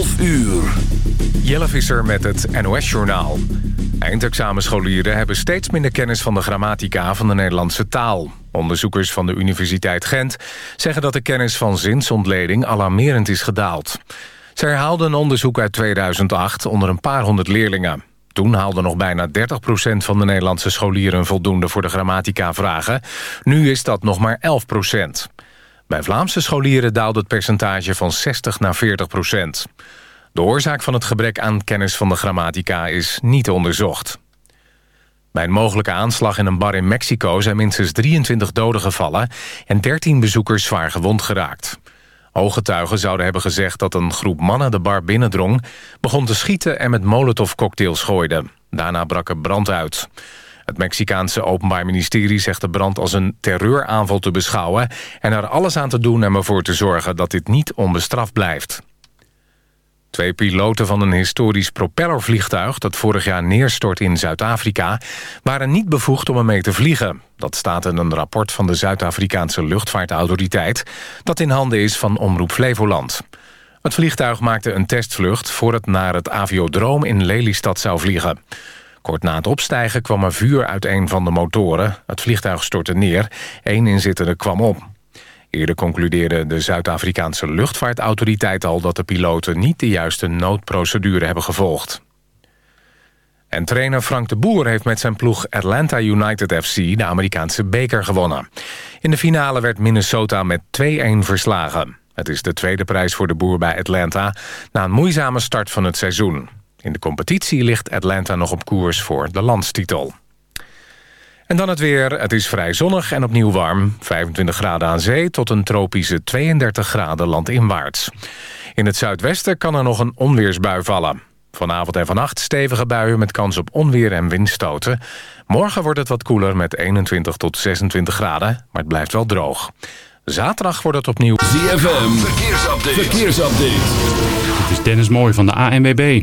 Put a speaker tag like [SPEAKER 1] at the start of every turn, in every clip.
[SPEAKER 1] 11 uur.
[SPEAKER 2] Jelle Visser met het NOS-journaal. Eindexamenscholieren hebben steeds minder kennis van de grammatica van de Nederlandse taal. Onderzoekers van de Universiteit Gent zeggen dat de kennis van zinsontleding alarmerend is gedaald. Ze herhaalden een onderzoek uit 2008 onder een paar honderd leerlingen. Toen haalde nog bijna 30% van de Nederlandse scholieren voldoende voor de grammatica-vragen. Nu is dat nog maar 11 Bij Vlaamse scholieren daalde het percentage van 60 naar 40% De oorzaak van het gebrek aan kennis van de grammatica is niet onderzocht. Bij een mogelijke aanslag in een bar in Mexico zijn minstens 23 doden gevallen... en 13 bezoekers zwaar gewond geraakt. Ooggetuigen zouden hebben gezegd dat een groep mannen de bar binnendrong... begon te schieten en met molotovcocktails gooide. Daarna brak er brand uit. Het Mexicaanse Openbaar Ministerie zegt de brand als een terreuraanval te beschouwen... en er alles aan te doen om ervoor te zorgen dat dit niet onbestraft blijft. Twee piloten van een historisch propellervliegtuig... dat vorig jaar neerstort in Zuid-Afrika... waren niet bevoegd om ermee te vliegen. Dat staat in een rapport van de Zuid-Afrikaanse luchtvaartautoriteit... dat in handen is van Omroep Flevoland. Het vliegtuig maakte een testvlucht... voor het naar het aviodroom in Lelystad zou vliegen. Kort na het opstijgen kwam er vuur uit een van de motoren. Het vliegtuig stortte neer. Eén inzittende kwam op. Eerder concludeerde de Zuid-Afrikaanse luchtvaartautoriteit al... dat de piloten niet de juiste noodprocedure hebben gevolgd. En trainer Frank de Boer heeft met zijn ploeg Atlanta United FC... de Amerikaanse beker gewonnen. In de finale werd Minnesota met 2-1 verslagen. Het is de tweede prijs voor de Boer bij Atlanta... na een moeizame start van het seizoen. In de competitie ligt Atlanta nog op koers voor de landstitel. En dan het weer. Het is vrij zonnig en opnieuw warm. 25 graden aan zee tot een tropische 32 graden landinwaarts. In het zuidwesten kan er nog een onweersbui vallen. Vanavond en vannacht stevige buien met kans op onweer en windstoten. Morgen wordt het wat koeler met 21 tot 26 graden, maar het blijft wel droog. Zaterdag wordt het opnieuw...
[SPEAKER 1] ZFM, verkeersupdate. verkeersupdate.
[SPEAKER 3] Dit is Dennis Mooij van de ANWB.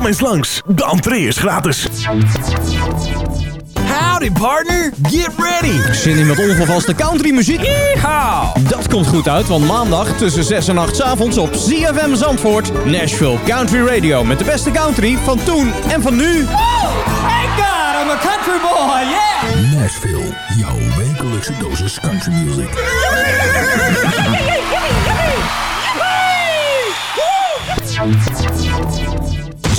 [SPEAKER 4] Kom eens langs, de entree is gratis.
[SPEAKER 5] Howdy partner, get ready! Zin in met ongevaste countrymuziek? Yeehaw! Dat komt goed uit, want maandag tussen 6 en 8 's avonds op ZFM Zandvoort... Nashville Country Radio met de beste country van toen en van nu. Thank God, I'm a country boy, yeah!
[SPEAKER 6] Nashville, jouw wekelijkse dosis country music.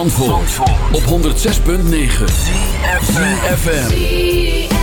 [SPEAKER 7] Op 106.9 CFFM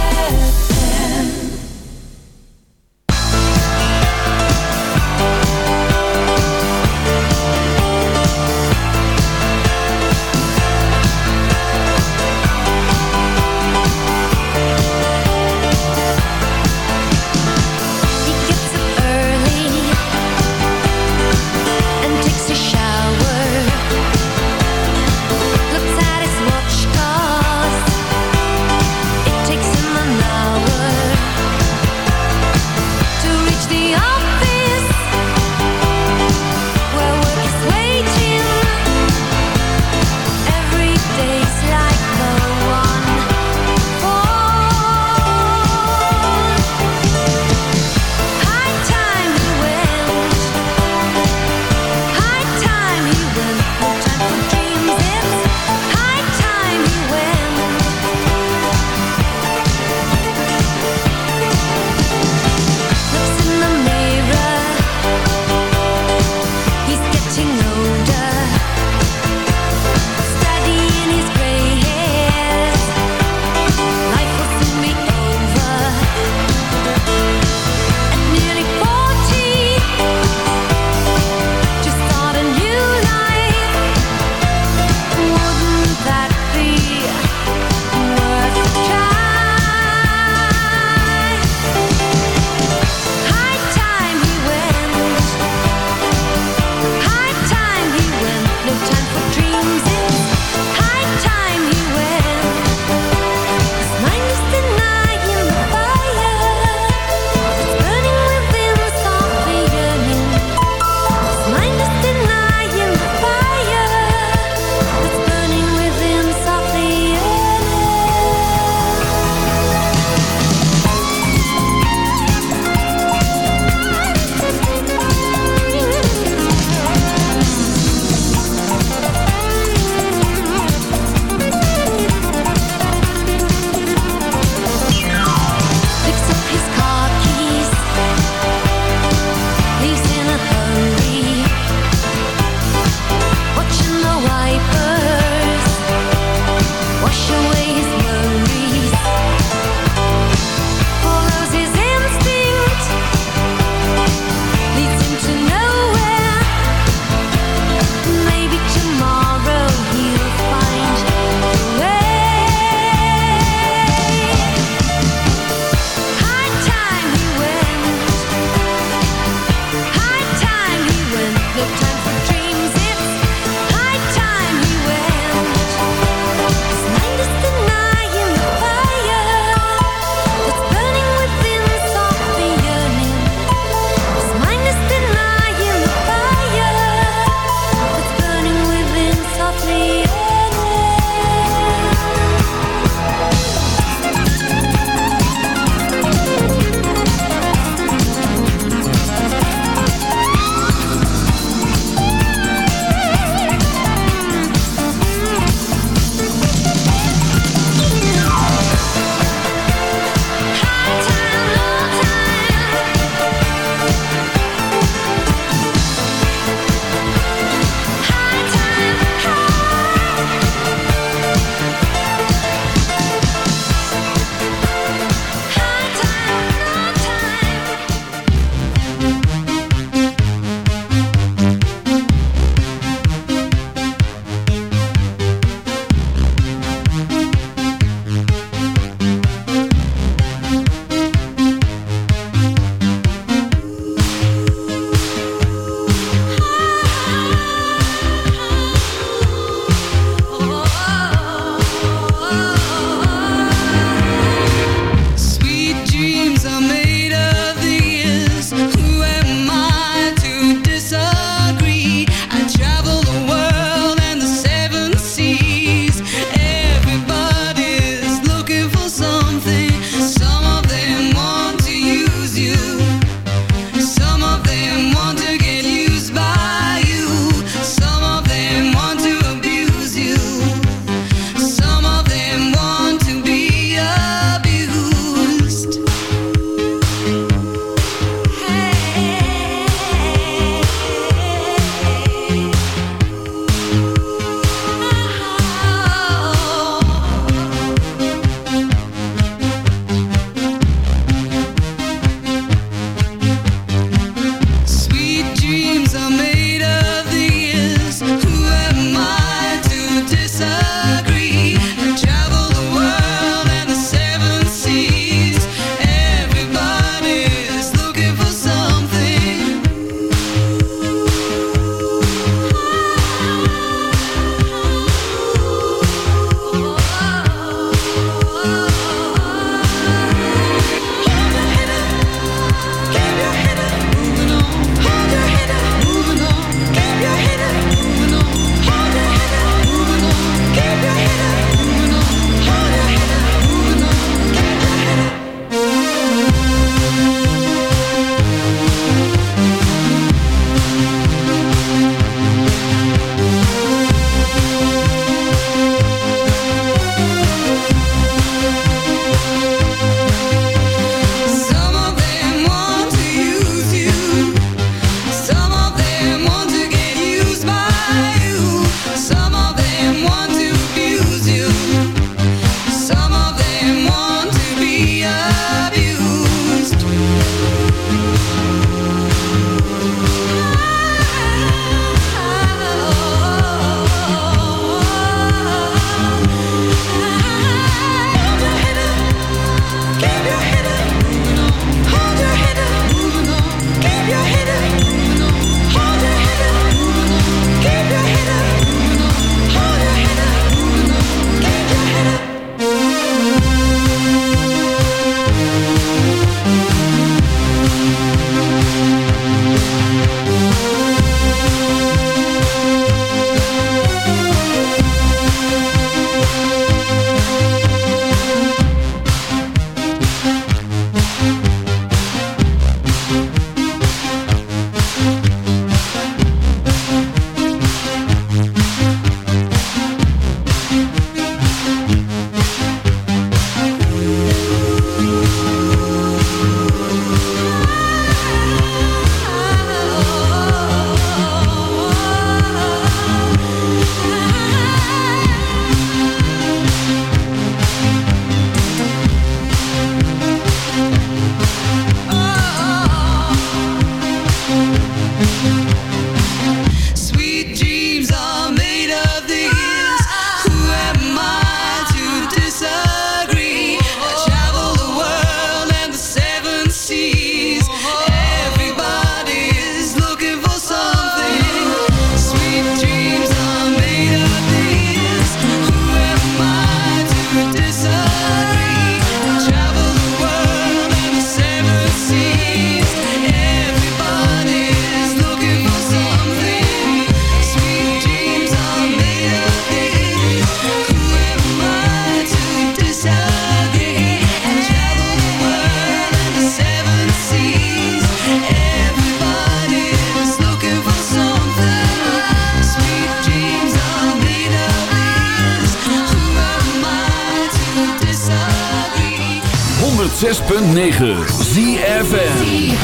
[SPEAKER 8] 106.9 ZFN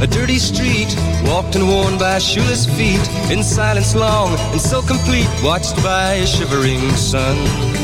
[SPEAKER 8] A
[SPEAKER 9] dirty street, walked and worn by shoeless feet, in silence long and so complete, watched by a shivering sun.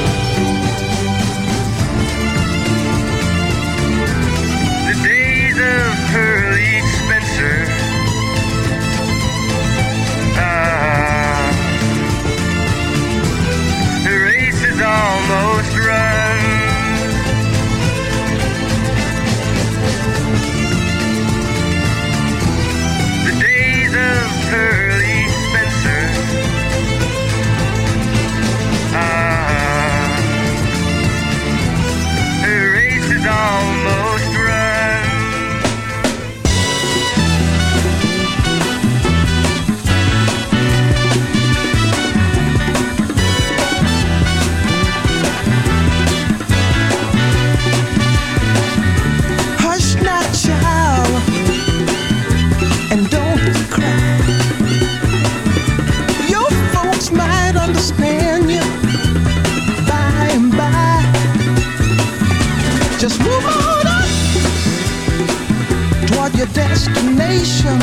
[SPEAKER 10] Destination.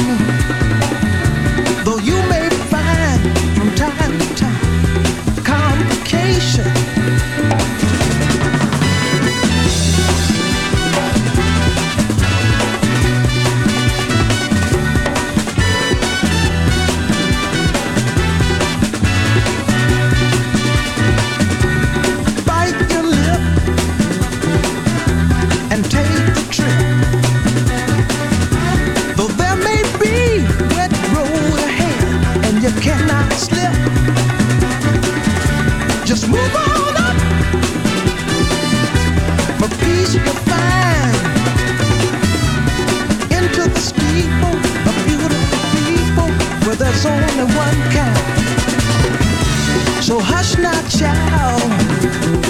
[SPEAKER 10] Though you may find from time only one kind. So hush now, child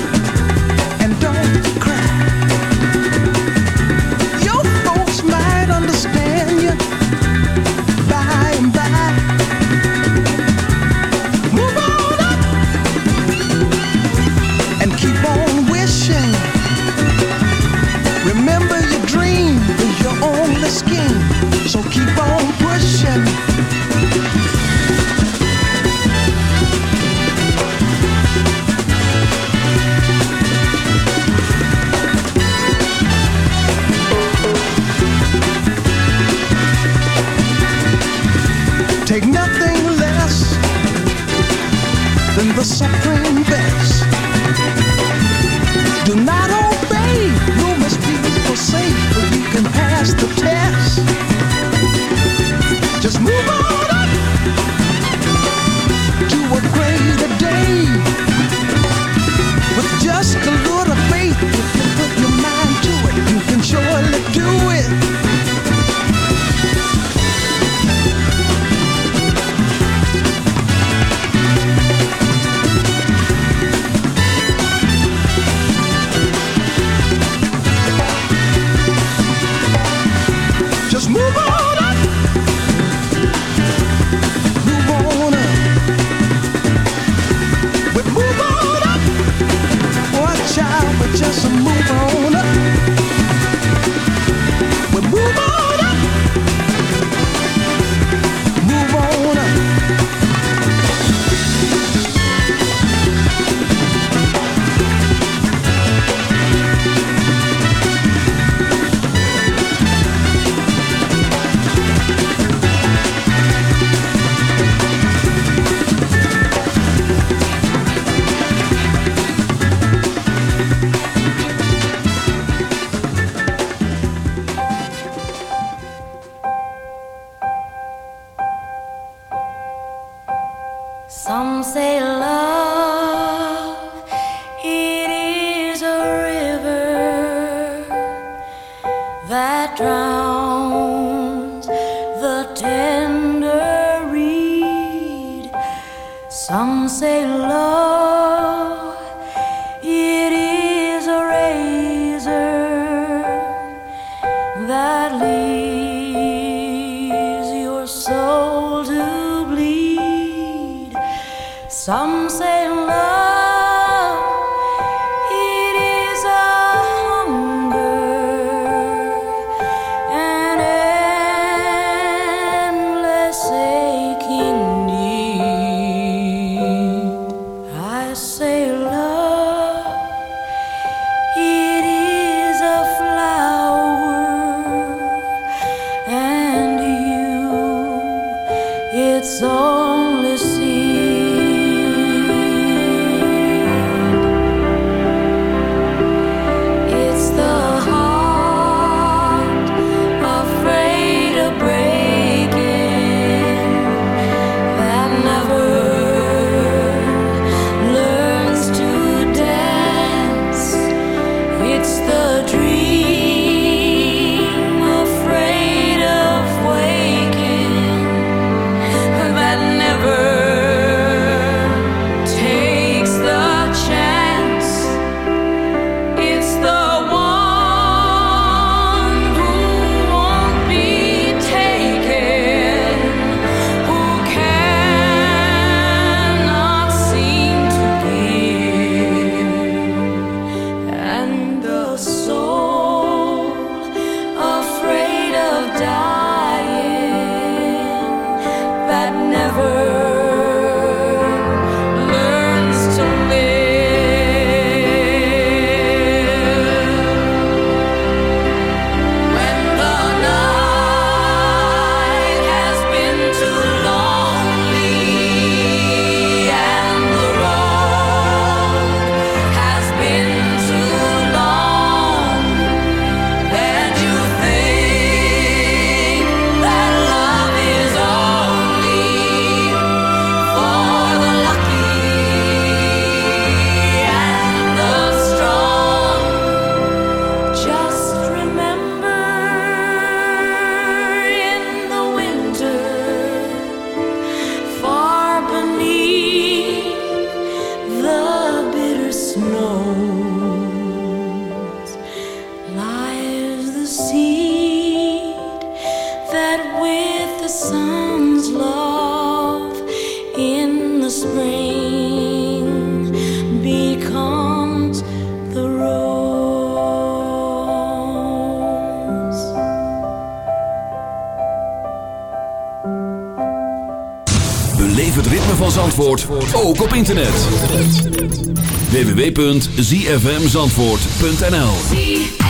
[SPEAKER 1] www.zfmzandvoort.nl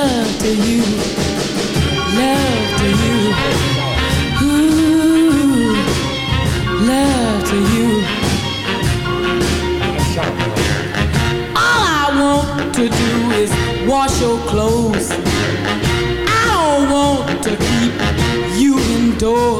[SPEAKER 7] love to you, love to you. Ooh, love to you. All I want to do is wash your clothes. I don't want to keep you indoors.